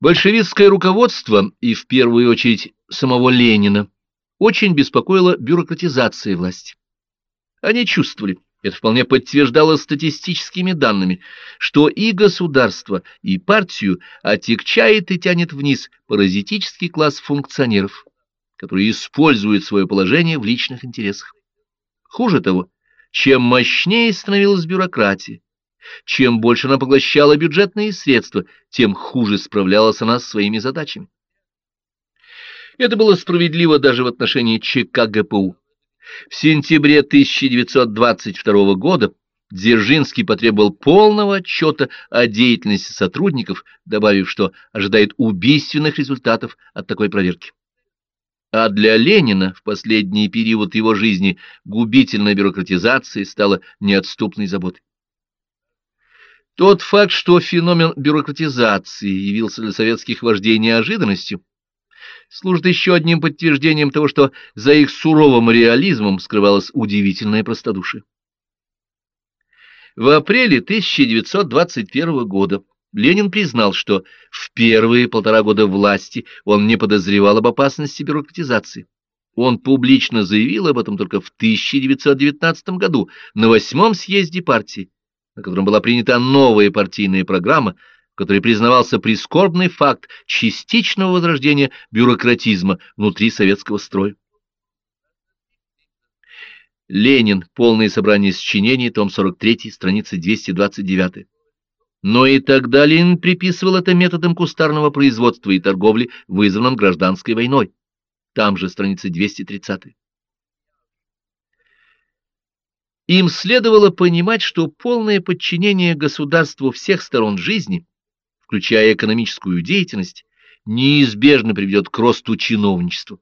Большевистское руководство, и в первую очередь самого Ленина, очень беспокоило бюрократизация власти. Они чувствовали, это вполне подтверждалось статистическими данными, что и государство, и партию отягчает и тянет вниз паразитический класс функционеров, которые используют свое положение в личных интересах. Хуже того, чем мощнее становилась бюрократия, чем больше она поглощала бюджетные средства, тем хуже справлялась она с своими задачами. Это было справедливо даже в отношении ЧК ГПУ. В сентябре 1922 года Дзержинский потребовал полного отчета о деятельности сотрудников, добавив, что ожидает убийственных результатов от такой проверки. А для Ленина в последний период его жизни губительная бюрократизация стала неотступной заботой. Тот факт, что феномен бюрократизации явился для советских вождей неожиданностью, служит еще одним подтверждением того, что за их суровым реализмом скрывалось удивительное простодушие. В апреле 1921 года Ленин признал, что в первые полтора года власти он не подозревал об опасности бюрократизации. Он публично заявил об этом только в 1919 году на восьмом съезде партии на котором была принята новая партийная программа, в которой признавался прискорбный факт частичного возрождения бюрократизма внутри советского строя. Ленин. Полное собрание сочинений. Том 43. Страница 229. Но и тогда Ленин приписывал это методам кустарного производства и торговли, вызванным гражданской войной. Там же страница 230. Им следовало понимать, что полное подчинение государству всех сторон жизни, включая экономическую деятельность, неизбежно приведет к росту чиновничества.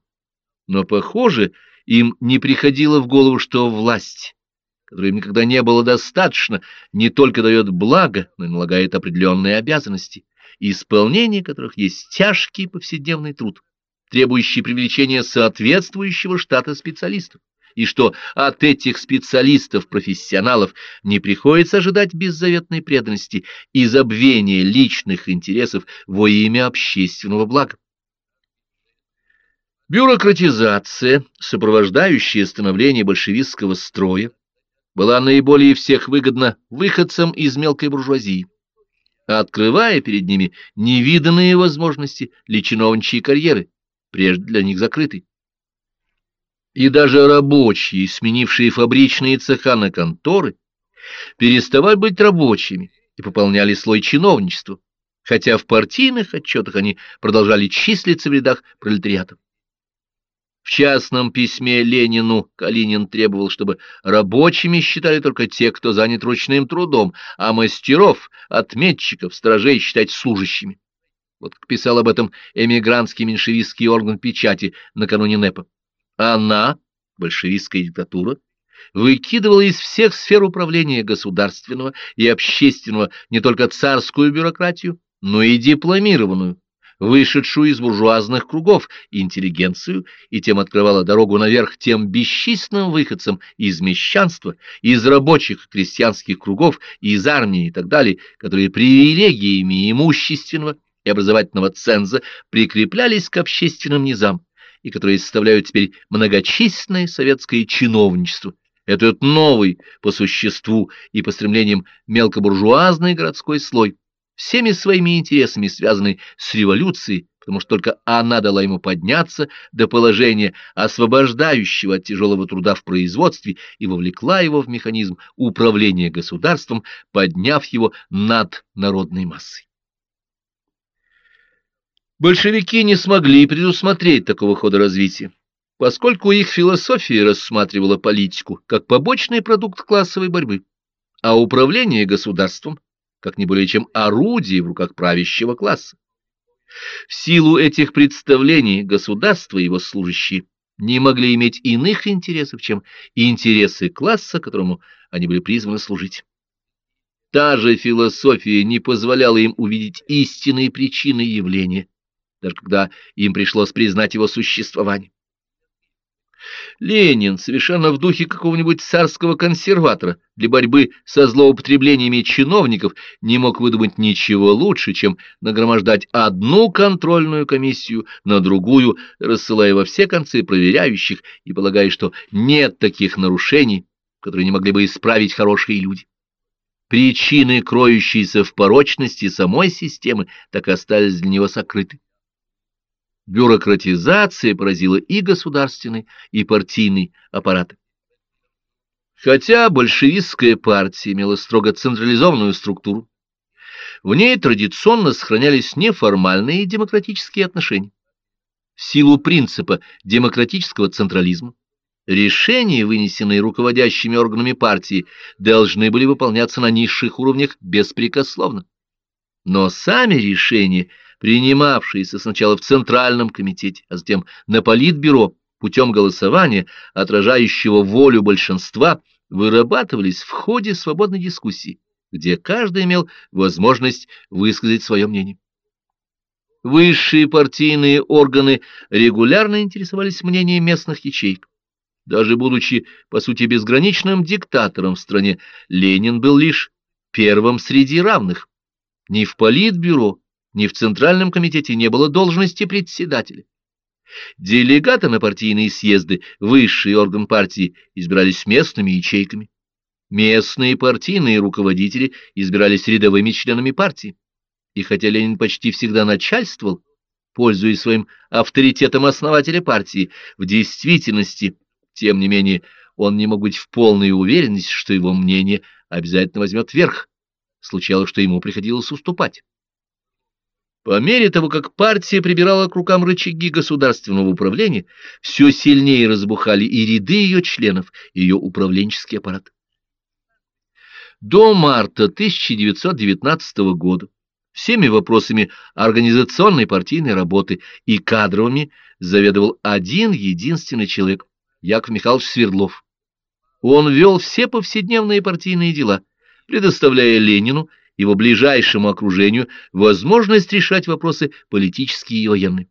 Но, похоже, им не приходило в голову, что власть, которой им никогда не было достаточно, не только дает благо, но и налагает определенные обязанности, исполнение которых есть тяжкий повседневный труд, требующий привлечения соответствующего штата специалистов и что от этих специалистов-профессионалов не приходится ожидать беззаветной преданности и забвения личных интересов во имя общественного блага. Бюрократизация, сопровождающая становление большевистского строя, была наиболее всех выгодна выходцам из мелкой буржуазии, открывая перед ними невиданные возможности для чиновничьей карьеры, прежде для них закрытой и даже рабочие, сменившие фабричные цеха на конторы, переставали быть рабочими и пополняли слой чиновничества, хотя в партийных отчетах они продолжали числиться в рядах пролетариата. В частном письме Ленину Калинин требовал, чтобы рабочими считали только те, кто занят ручным трудом, а мастеров, отметчиков, сторожей считать служащими. Вот писал об этом эмигрантский меньшевистский орган печати накануне НЭПа. Она, большевистская диктатура, выкидывала из всех сфер управления государственного и общественного не только царскую бюрократию, но и дипломированную, вышедшую из буржуазных кругов интеллигенцию, и тем открывала дорогу наверх тем бесчисленным выходцам из мещанства, из рабочих крестьянских кругов, из армии и так далее, которые привилегиями имущественного и образовательного ценза прикреплялись к общественным низам, и которые составляют теперь многочисленное советское чиновничество, этот новый по существу и по стремлениям мелкобуржуазный городской слой, всеми своими интересами связанный с революцией, потому что только она дала ему подняться до положения освобождающего от тяжелого труда в производстве и вовлекла его в механизм управления государством, подняв его над народной массой. Большевики не смогли предусмотреть такого хода развития, поскольку их философия рассматривала политику как побочный продукт классовой борьбы, а управление государством как не более чем орудие в руках правящего класса. В силу этих представлений государство и его служащие не могли иметь иных интересов, чем интересы класса, которому они были призваны служить. Та же философия не позволяла им увидеть истинные причины явления, даже когда им пришлось признать его существование. Ленин, совершенно в духе какого-нибудь царского консерватора, для борьбы со злоупотреблениями чиновников не мог выдумать ничего лучше, чем нагромождать одну контрольную комиссию на другую, рассылая во все концы проверяющих и полагая, что нет таких нарушений, которые не могли бы исправить хорошие люди. Причины, кроющиеся в порочности самой системы, так остались для него сокрыты. Бюрократизация поразила и государственный, и партийный аппараты. Хотя большевистская партия имела строго централизованную структуру, в ней традиционно сохранялись неформальные демократические отношения. В силу принципа демократического централизма решения, вынесенные руководящими органами партии, должны были выполняться на низших уровнях беспрекословно. Но сами решения – принимавшиеся сначала в Центральном комитете, а затем на Политбюро путем голосования, отражающего волю большинства, вырабатывались в ходе свободной дискуссии, где каждый имел возможность высказать свое мнение. Высшие партийные органы регулярно интересовались мнением местных ячеек. Даже будучи, по сути, безграничным диктатором в стране, Ленин был лишь первым среди равных. Ни в Политбюро, ни в Центральном комитете не было должности председателя. Делегаты на партийные съезды, высший орган партии, избирались местными ячейками. Местные партийные руководители избирались рядовыми членами партии. И хотя Ленин почти всегда начальствовал, пользуясь своим авторитетом основателя партии, в действительности, тем не менее, он не мог быть в полной уверенности, что его мнение обязательно возьмет верх. Случалось, что ему приходилось уступать. По мере того, как партия прибирала к рукам рычаги государственного управления, все сильнее разбухали и ряды ее членов, и ее управленческий аппарат. До марта 1919 года всеми вопросами организационной партийной работы и кадровыми заведовал один единственный человек – Яков Михайлович Свердлов. Он вел все повседневные партийные дела, предоставляя Ленину его ближайшему окружению возможность решать вопросы политические и военные.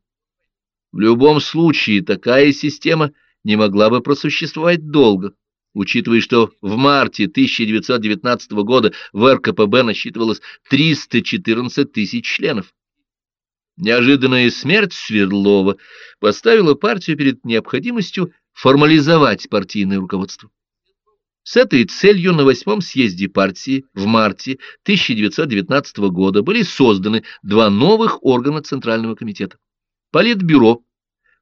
В любом случае такая система не могла бы просуществовать долго, учитывая, что в марте 1919 года в РКПБ насчитывалось 314 тысяч членов. Неожиданная смерть Свердлова поставила партию перед необходимостью формализовать партийное руководство. С этой целью на восьмом съезде партии в марте 1919 года были созданы два новых органа Центрального комитета. Политбюро,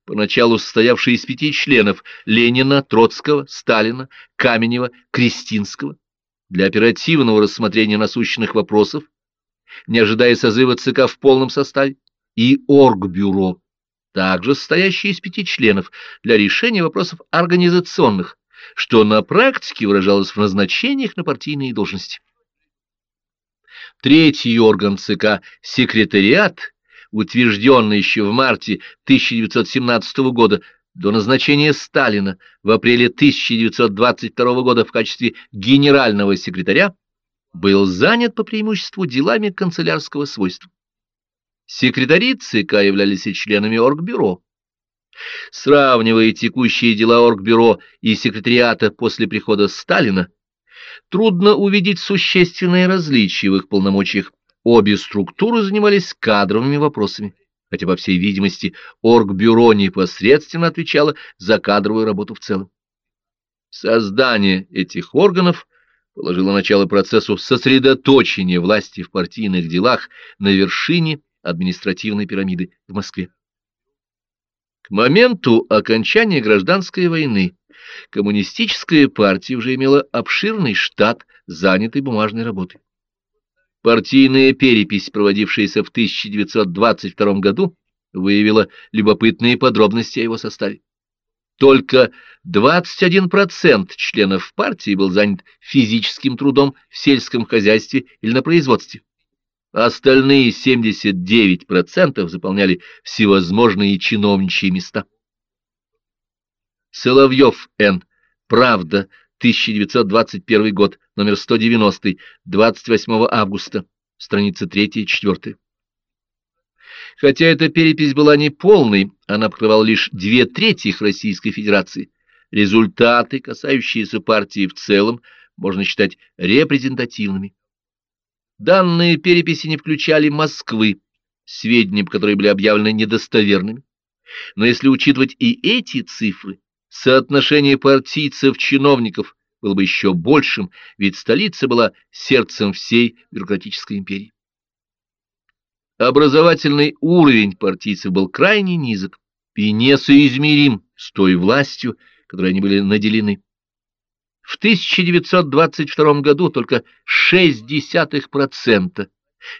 поначалу состоявшее из пяти членов Ленина, Троцкого, Сталина, Каменева, Кристинского, для оперативного рассмотрения насущных вопросов, не ожидая созыва ЦК в полном составе, и Оргбюро, также состоящее из пяти членов, для решения вопросов организационных, что на практике выражалось в назначениях на партийные должности. Третий орган ЦК – секретариат, утвержденный еще в марте 1917 года до назначения Сталина в апреле 1922 года в качестве генерального секретаря, был занят по преимуществу делами канцелярского свойства. Секретари ЦК являлись и членами Оргбюро. Сравнивая текущие дела Оргбюро и секретариата после прихода Сталина, трудно увидеть существенные различия в их полномочиях. Обе структуры занимались кадровыми вопросами, хотя, по всей видимости, Оргбюро непосредственно отвечало за кадровую работу в целом. Создание этих органов положило начало процессу сосредоточения власти в партийных делах на вершине административной пирамиды в Москве. К моменту окончания гражданской войны коммунистическая партия уже имела обширный штат занятой бумажной работой. Партийная перепись, проводившаяся в 1922 году, выявила любопытные подробности о его составе. Только 21% членов партии был занят физическим трудом в сельском хозяйстве или на производстве. Остальные 79% заполняли всевозможные чиновничьи места. Соловьев Н. Правда, 1921 год, номер 190, 28 августа, страница 3 и 4. Хотя эта перепись была не полной, она покрывала лишь две трети Российской Федерации, Результаты, касающиеся партии в целом, можно считать репрезентативными. Данные переписи не включали Москвы, сведения, которые были объявлены недостоверными. Но если учитывать и эти цифры, соотношение партийцев-чиновников было бы еще большим, ведь столица была сердцем всей бюрократической империи. Образовательный уровень партийцев был крайне низок и несоизмерим с той властью, которой они были наделены. В 1922 году только 0,6%,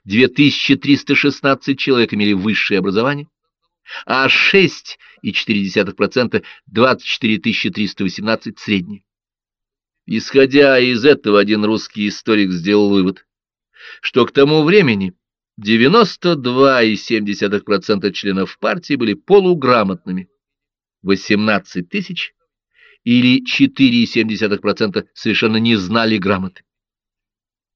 2316 человек имели высшее образование, а 6,4% 24 318 среднее. Исходя из этого, один русский историк сделал вывод, что к тому времени 92,7% членов партии были полуграмотными, 18 тысяч или 4,7% совершенно не знали грамоты.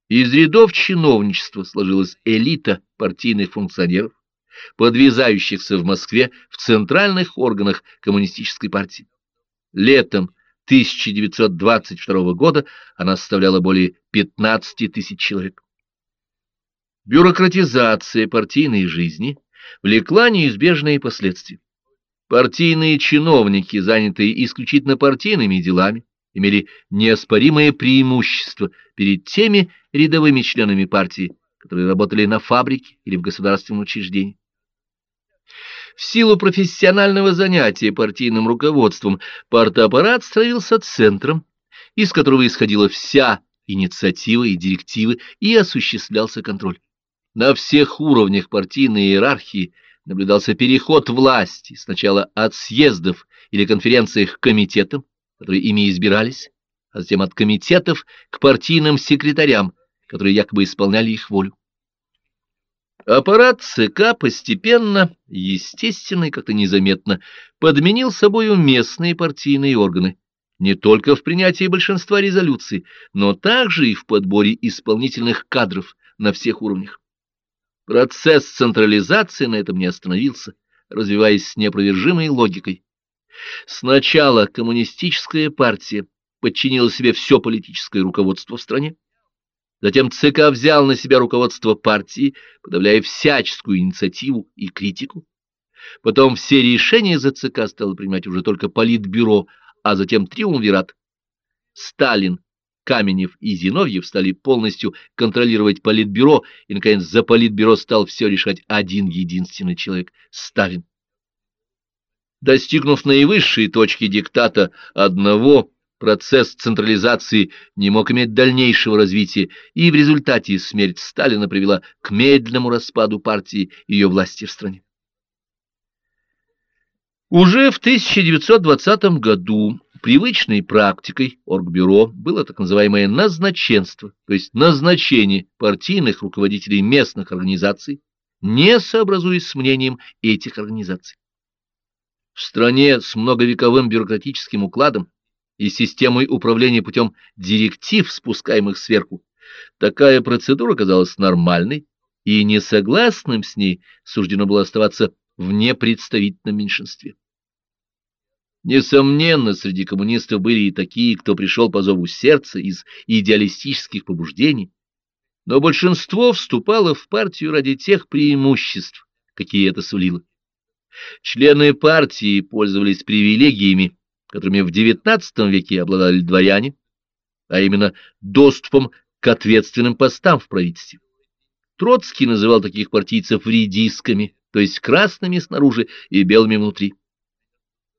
Из рядов чиновничества сложилась элита партийных функционеров, подвязающихся в Москве в центральных органах коммунистической партии. Летом 1922 года она составляла более 15 тысяч человек. Бюрократизация партийной жизни влекла неизбежные последствия. Партийные чиновники, занятые исключительно партийными делами, имели неоспоримое преимущество перед теми рядовыми членами партии, которые работали на фабрике или в государственном учреждении. В силу профессионального занятия партийным руководством партаппарат становился центром, из которого исходила вся инициатива и директивы, и осуществлялся контроль. На всех уровнях партийной иерархии наблюдался переход власти сначала от съездов или конференций к комитетам, которые ими избирались, а затем от комитетов к партийным секретарям, которые якобы исполняли их волю. Аппарат ЦК постепенно, естественно и как-то незаметно подменил собою местные партийные органы, не только в принятии большинства резолюций, но также и в подборе исполнительных кадров на всех уровнях. Процесс централизации на этом не остановился, развиваясь с неопровержимой логикой. Сначала коммунистическая партия подчинила себе все политическое руководство в стране, Затем ЦК взял на себя руководство партии, подавляя всяческую инициативу и критику. Потом все решения за ЦК стало принимать уже только Политбюро, а затем Триумвират. Сталин, Каменев и Зиновьев стали полностью контролировать Политбюро, и, наконец, за Политбюро стал все решать один единственный человек — Сталин. Достигнув наивысшей точки диктата одного, Процесс централизации не мог иметь дальнейшего развития, и в результате смерть Сталина привела к медленному распаду партии и ее власти в стране. Уже в 1920 году привычной практикой Оргбюро было так называемое назначенство, то есть назначение партийных руководителей местных организаций, не сообразуясь с мнением этих организаций. В стране с многовековым бюрократическим укладом и системой управления путем директив, спускаемых сверху, такая процедура казалась нормальной, и несогласным с ней суждено было оставаться в непредставительном меньшинстве. Несомненно, среди коммунистов были и такие, кто пришел по зову сердца из идеалистических побуждений, но большинство вступало в партию ради тех преимуществ, какие это сулило. Члены партии пользовались привилегиями, которыми в XIX веке обладали дворяне, а именно доступом к ответственным постам в правительстве. Троцкий называл таких партийцев редисками, то есть красными снаружи и белыми внутри.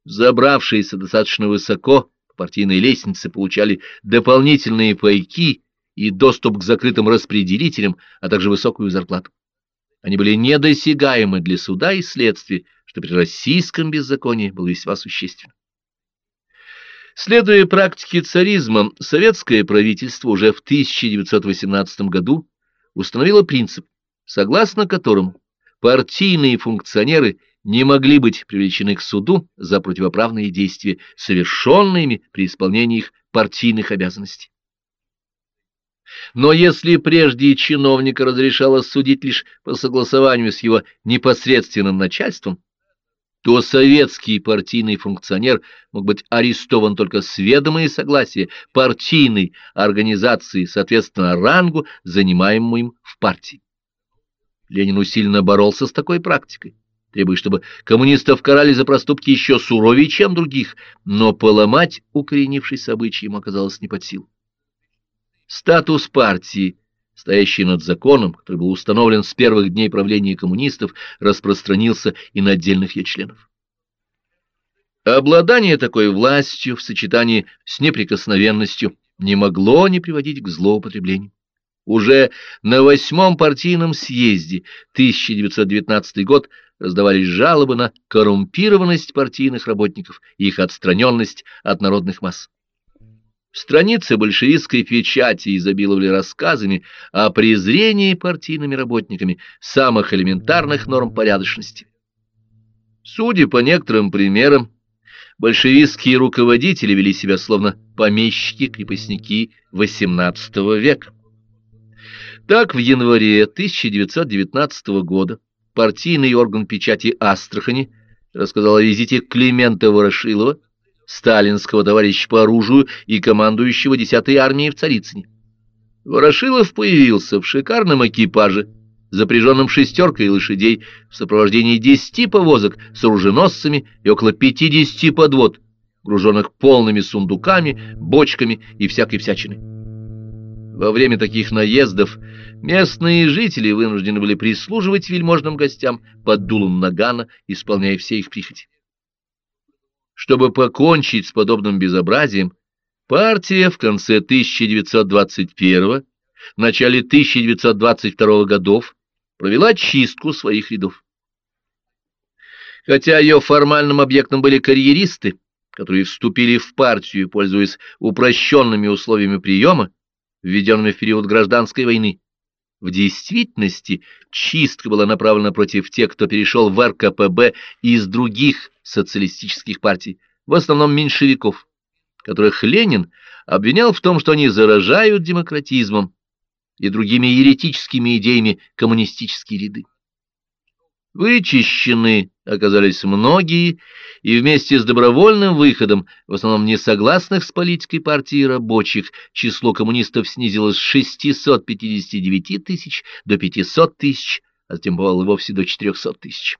Забравшиеся достаточно высоко по партийной лестнице получали дополнительные пайки и доступ к закрытым распределителям, а также высокую зарплату. Они были недосягаемы для суда и следствия, что при российском беззаконии было весьма существенно. Следуя практике царизма, советское правительство уже в 1918 году установило принцип, согласно которому партийные функционеры не могли быть привлечены к суду за противоправные действия, совершенные при исполнении их партийных обязанностей. Но если прежде чиновника разрешалось судить лишь по согласованию с его непосредственным начальством, то советский партийный функционер мог быть арестован только с ведома и согласия партийной организации, соответственно, рангу, занимаемому им в партии. Ленин усиленно боролся с такой практикой, требуя, чтобы коммунистов карали за проступки еще суровее, чем других, но поломать укоренившийся обычай ему оказалось не под силу. Статус партии – стоящий над законом, который был установлен с первых дней правления коммунистов, распространился и на отдельных ее членов. Обладание такой властью в сочетании с неприкосновенностью не могло не приводить к злоупотреблению. Уже на восьмом партийном съезде 1919 год раздавались жалобы на коррумпированность партийных работников и их отстраненность от народных масс. Страницы большевистской печати изобиловали рассказами о презрении партийными работниками самых элементарных норм порядочности. Судя по некоторым примерам, большевистские руководители вели себя словно помещики-крепостники XVIII века. Так, в январе 1919 года партийный орган печати Астрахани рассказал о визите Климента Ворошилова, сталинского товарища по оружию и командующего 10-й армией в Царицыне. Ворошилов появился в шикарном экипаже, запряженном шестеркой лошадей, в сопровождении десяти повозок с оруженосцами и около пятидесяти подвод, груженных полными сундуками, бочками и всякой всячиной. Во время таких наездов местные жители вынуждены были прислуживать вельможным гостям под дулом нагана, исполняя все их прихоти. Чтобы покончить с подобным безобразием, партия в конце 1921 начале 1922 годов провела чистку своих рядов. Хотя ее формальным объектом были карьеристы, которые вступили в партию, пользуясь упрощенными условиями приема, введенными в период гражданской войны, в действительности чистка была направлена против тех, кто перешел в РКПБ из других социалистических партий, в основном меньшевиков, которых Ленин обвинял в том, что они заражают демократизмом и другими еретическими идеями коммунистические ряды. Вычищены оказались многие, и вместе с добровольным выходом, в основном несогласных с политикой партии рабочих, число коммунистов снизилось с 659 тысяч до 500 тысяч, а затем бывало вовсе до 400 тысяч.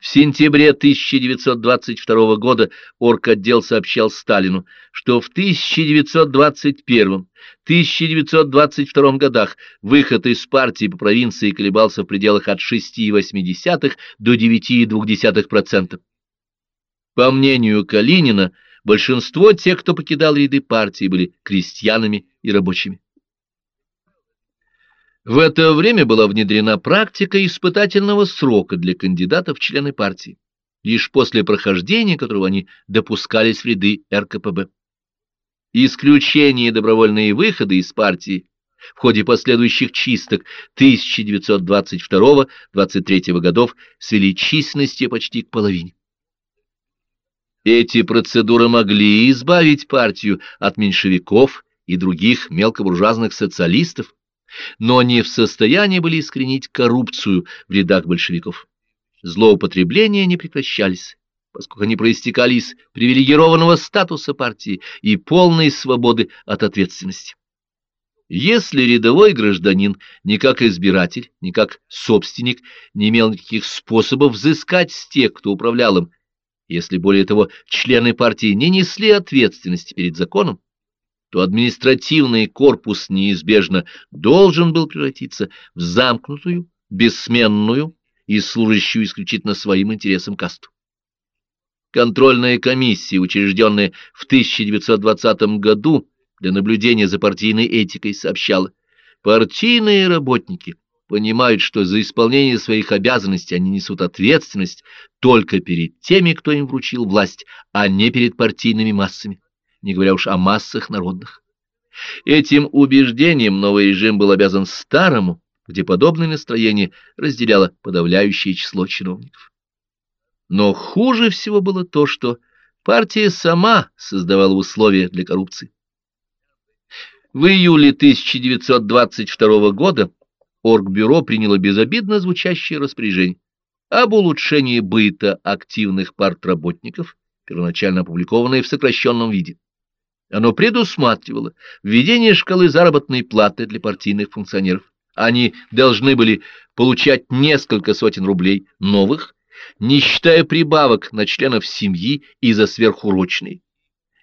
В сентябре 1922 года орготдел сообщал Сталину, что в 1921-1922 годах выход из партии по провинции колебался в пределах от 6,8 до 9,2%. По мнению Калинина, большинство тех, кто покидал ряды партии, были крестьянами и рабочими. В это время была внедрена практика испытательного срока для кандидатов в члены партии, лишь после прохождения которого они допускались в ряды РКПБ. Исключение добровольные выходы из партии в ходе последующих чисток 1922-23 годов свели численностью почти к половине. Эти процедуры могли избавить партию от меньшевиков и других мелкобуржуазных социалистов, но не в состоянии были искоренить коррупцию в рядах большевиков. Злоупотребления не прекращались, поскольку они проистекали из привилегированного статуса партии и полной свободы от ответственности. Если рядовой гражданин ни как избиратель, ни как собственник не имел никаких способов взыскать с тех, кто управлял им, если более того члены партии не несли ответственности перед законом, то административный корпус неизбежно должен был превратиться в замкнутую, бессменную и служащую исключительно своим интересам касту. Контрольная комиссия, учрежденная в 1920 году для наблюдения за партийной этикой, сообщала, партийные работники понимают, что за исполнение своих обязанностей они несут ответственность только перед теми, кто им вручил власть, а не перед партийными массами не говоря уж о массах народных. Этим убеждением новый режим был обязан старому, где подобное настроение разделяло подавляющее число чиновников. Но хуже всего было то, что партия сама создавала условия для коррупции. В июле 1922 года Оргбюро приняло безобидно звучащее распоряжение об улучшении быта активных партработников, первоначально опубликованное в сокращенном виде. Оно предусматривало введение шкалы заработной платы для партийных функционеров. Они должны были получать несколько сотен рублей новых, не считая прибавок на членов семьи и за сверхурочные,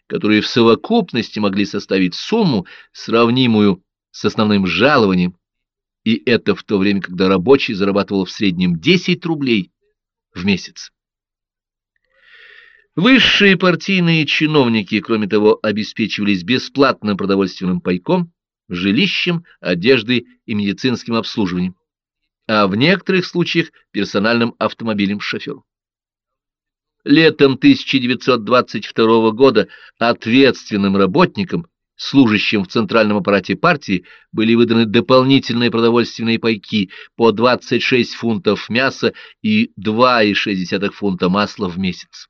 которые в совокупности могли составить сумму, сравнимую с основным жалованием, и это в то время, когда рабочий зарабатывал в среднем 10 рублей в месяц. Высшие партийные чиновники, кроме того, обеспечивались бесплатным продовольственным пайком, жилищем, одеждой и медицинским обслуживанием, а в некоторых случаях персональным автомобилем шофером. Летом 1922 года ответственным работникам, служащим в центральном аппарате партии, были выданы дополнительные продовольственные пайки по 26 фунтов мяса и 2,6 фунта масла в месяц.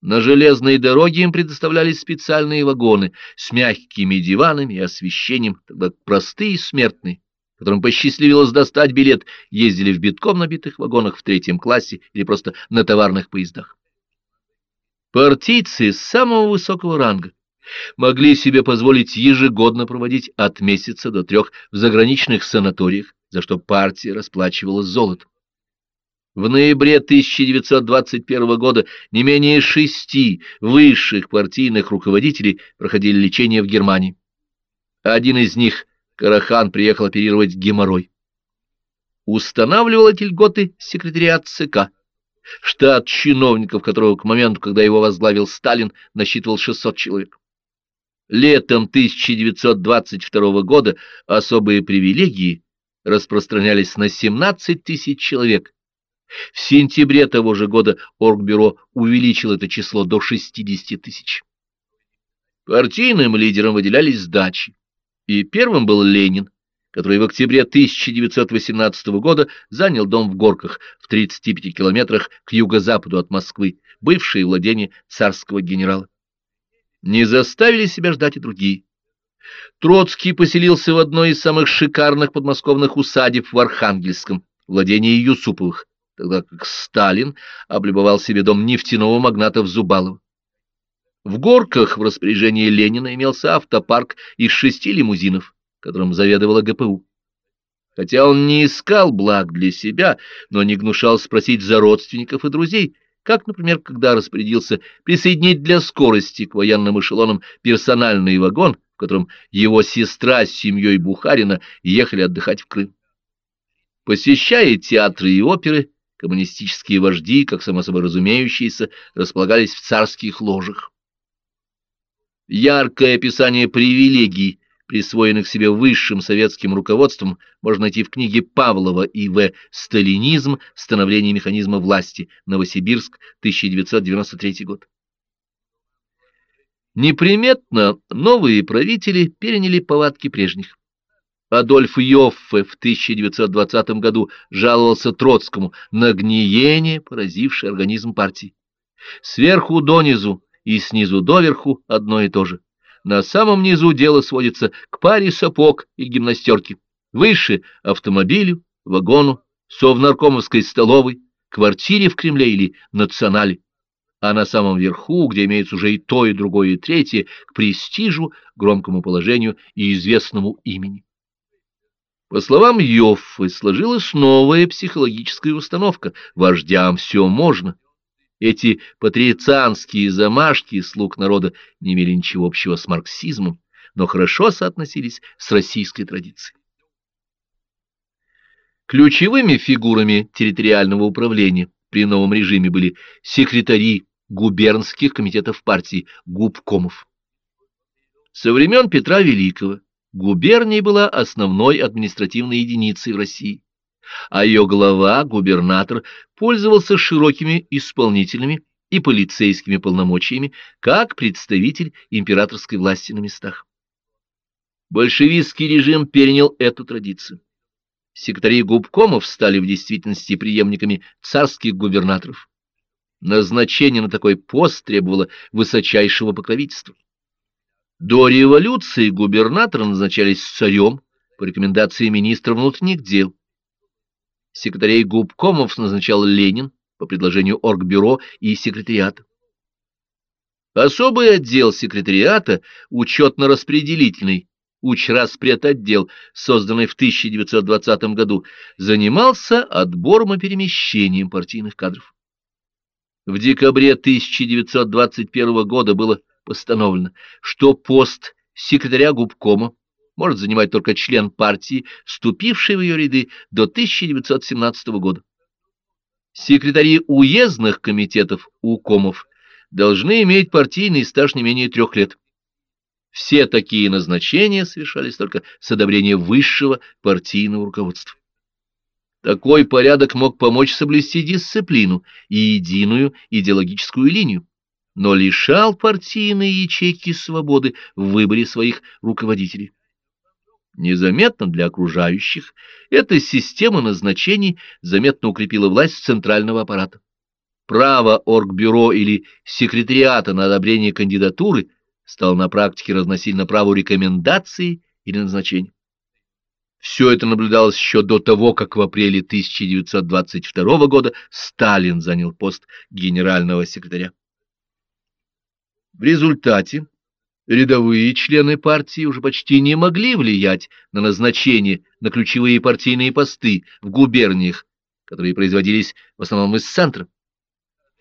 На железной дороге им предоставлялись специальные вагоны с мягкими диванами и освещением, тогда простые смертные, которым посчастливилось достать билет, ездили в битком набитых вагонах в третьем классе или просто на товарных поездах. Партийцы самого высокого ранга могли себе позволить ежегодно проводить от месяца до трех в заграничных санаториях, за что партия расплачивалась золотом. В ноябре 1921 года не менее шести высших партийных руководителей проходили лечение в Германии. Один из них, Карахан, приехал оперировать геморрой. Устанавливал эти льготы секретариат ЦК. Штат чиновников, которого к моменту, когда его возглавил Сталин, насчитывал 600 человек. Летом 1922 года особые привилегии распространялись на 17 тысяч человек, в сентябре того же года Оргбюро увеличило это число до 60 тысяч. Партийным лидерам выделялись сдачи, и первым был Ленин, который в октябре 1918 года занял дом в Горках в 35 километрах к юго-западу от Москвы, бывшее владение царского генерала. Не заставили себя ждать и другие. Троцкий поселился в одной из самых шикарных подмосковных усадеб в Архангельском, владении Юсуповых, тогда как Сталин облюбовал себе дом нефтяного магната в Зубалово. В Горках в распоряжении Ленина имелся автопарк из шести лимузинов, которым заведовала ГПУ. Хотя он не искал благ для себя, но не гнушал спросить за родственников и друзей, как, например, когда распорядился присоединить для скорости к военным эшелонам персональный вагон, в котором его сестра с семьей Бухарина ехали отдыхать в Крым. Посещая театры и оперы, коммунистические вожди, как само собой разумеющиеся, располагались в царских ложах. Яркое описание привилегий, присвоенных себе высшим советским руководством, можно найти в книге Павлова и В. «Сталинизм. Становление механизма власти. Новосибирск. 1993 год». Неприметно новые правители переняли повадки прежних. Адольф Йоффе в 1920 году жаловался Троцкому на гниение, поразившее организм партии. Сверху донизу и снизу доверху одно и то же. На самом низу дело сводится к паре сапог и гимнастерки, выше — автомобилю, вагону, совнаркомовской столовой, квартире в Кремле или национале, а на самом верху, где имеется уже и то, и другое, и третье, к престижу, громкому положению и известному имени. По словам Йоффы, сложилась новая психологическая установка «вождям все можно». Эти патрицианские замашки слуг народа не имели ничего общего с марксизмом, но хорошо соотносились с российской традицией. Ключевыми фигурами территориального управления при новом режиме были секретари губернских комитетов партии, губкомов. Со времен Петра Великого Губерния была основной административной единицей в России, а ее глава, губернатор, пользовался широкими исполнительными и полицейскими полномочиями как представитель императорской власти на местах. Большевистский режим перенял эту традицию. Секретари губкомов стали в действительности преемниками царских губернаторов. Назначение на такой пост требовало высочайшего покровительства. До революции губернаторы назначались царем по рекомендации министра внутренних дел. секретарей губкомов назначал Ленин по предложению Оргбюро и секретариата. Особый отдел секретариата, учетно-распределительный, учраспредотдел, созданный в 1920 году, занимался отбором и перемещением партийных кадров. В декабре 1921 года было постановлено, что пост секретаря губкома может занимать только член партии, вступивший в ее ряды до 1917 года. Секретари уездных комитетов укомов должны иметь партийный стаж не менее трех лет. Все такие назначения совершались только с одобрения высшего партийного руководства. Такой порядок мог помочь соблюсти дисциплину и единую идеологическую линию, но лишал партийные ячейки свободы в выборе своих руководителей. Незаметно для окружающих эта система назначений заметно укрепила власть центрального аппарата. Право оргбюро или секретариата на одобрение кандидатуры стало на практике разносильно праву рекомендации или назначения. Все это наблюдалось еще до того, как в апреле 1922 года Сталин занял пост генерального секретаря. В результате рядовые члены партии уже почти не могли влиять на назначение на ключевые партийные посты в губерниях, которые производились в основном из центра.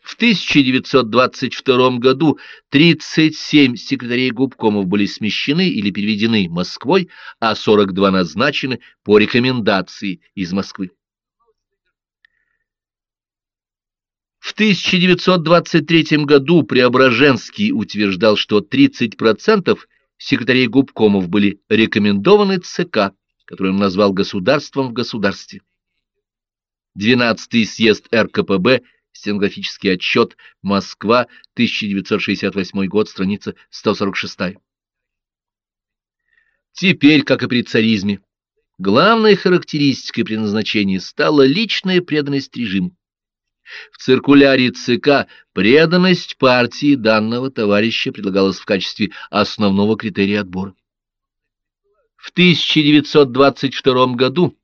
В 1922 году 37 секретарей губкомов были смещены или переведены Москвой, а 42 назначены по рекомендации из Москвы. 1923 году Преображенский утверждал, что 30% секретарей губкомов были рекомендованы ЦК, который он назвал государством в государстве. 12-й съезд РКПБ, стенографический отчет, Москва, 1968 год, страница 146. Теперь, как и при царизме, главной характеристикой при назначении стала личная преданность режиму. В циркуляре ЦК преданность партии данного товарища предлагалась в качестве основного критерия отбора. В 1922 году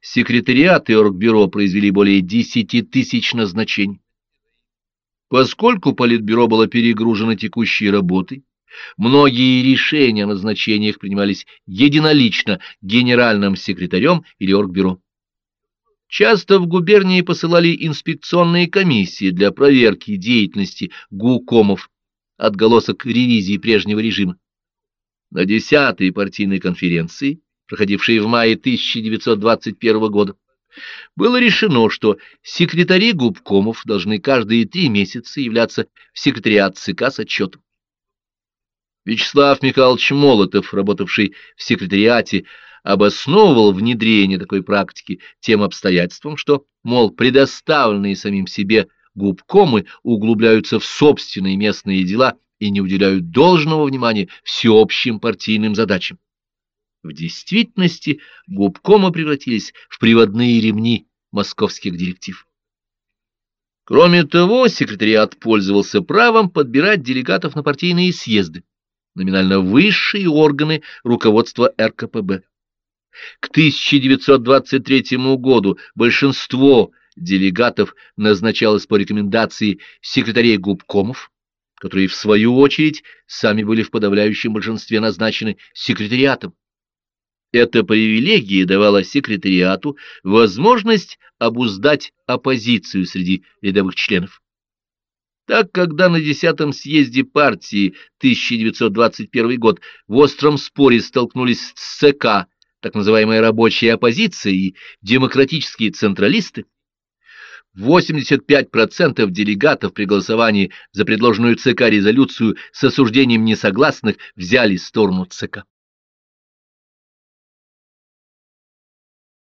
секретариат и оргбюро произвели более 10 тысяч назначений. Поскольку Политбюро было перегружено текущей работой, многие решения о назначениях принимались единолично генеральным секретарем или оргбюро. Часто в губернии посылали инспекционные комиссии для проверки деятельности гукомов, отголосок ревизии прежнего режима. На 10-й партийной конференции, проходившей в мае 1921 года, было решено, что секретари губкомов должны каждые три месяца являться в секретариат ЦК с отчетом. Вячеслав Михайлович Молотов, работавший в секретариате, обосновывал внедрение такой практики тем обстоятельством, что, мол, предоставленные самим себе губкомы углубляются в собственные местные дела и не уделяют должного внимания всеобщим партийным задачам. В действительности губкомы превратились в приводные ремни московских директив. Кроме того, секретариат пользовался правом подбирать делегатов на партийные съезды, номинально высшие органы руководства РКПБ. К 1923 году большинство делегатов назначалось по рекомендации секретарей губкомов, которые, в свою очередь, сами были в подавляющем большинстве назначены секретариатом. Эта привилегия давала секретариату возможность обуздать оппозицию среди рядовых членов. Так, когда на 10-м съезде партии 1921 год в остром споре столкнулись с ЦК так называемая рабочая оппозиция и демократические централисты, 85% делегатов при голосовании за предложенную ЦК резолюцию с осуждением несогласных взяли сторону ЦК.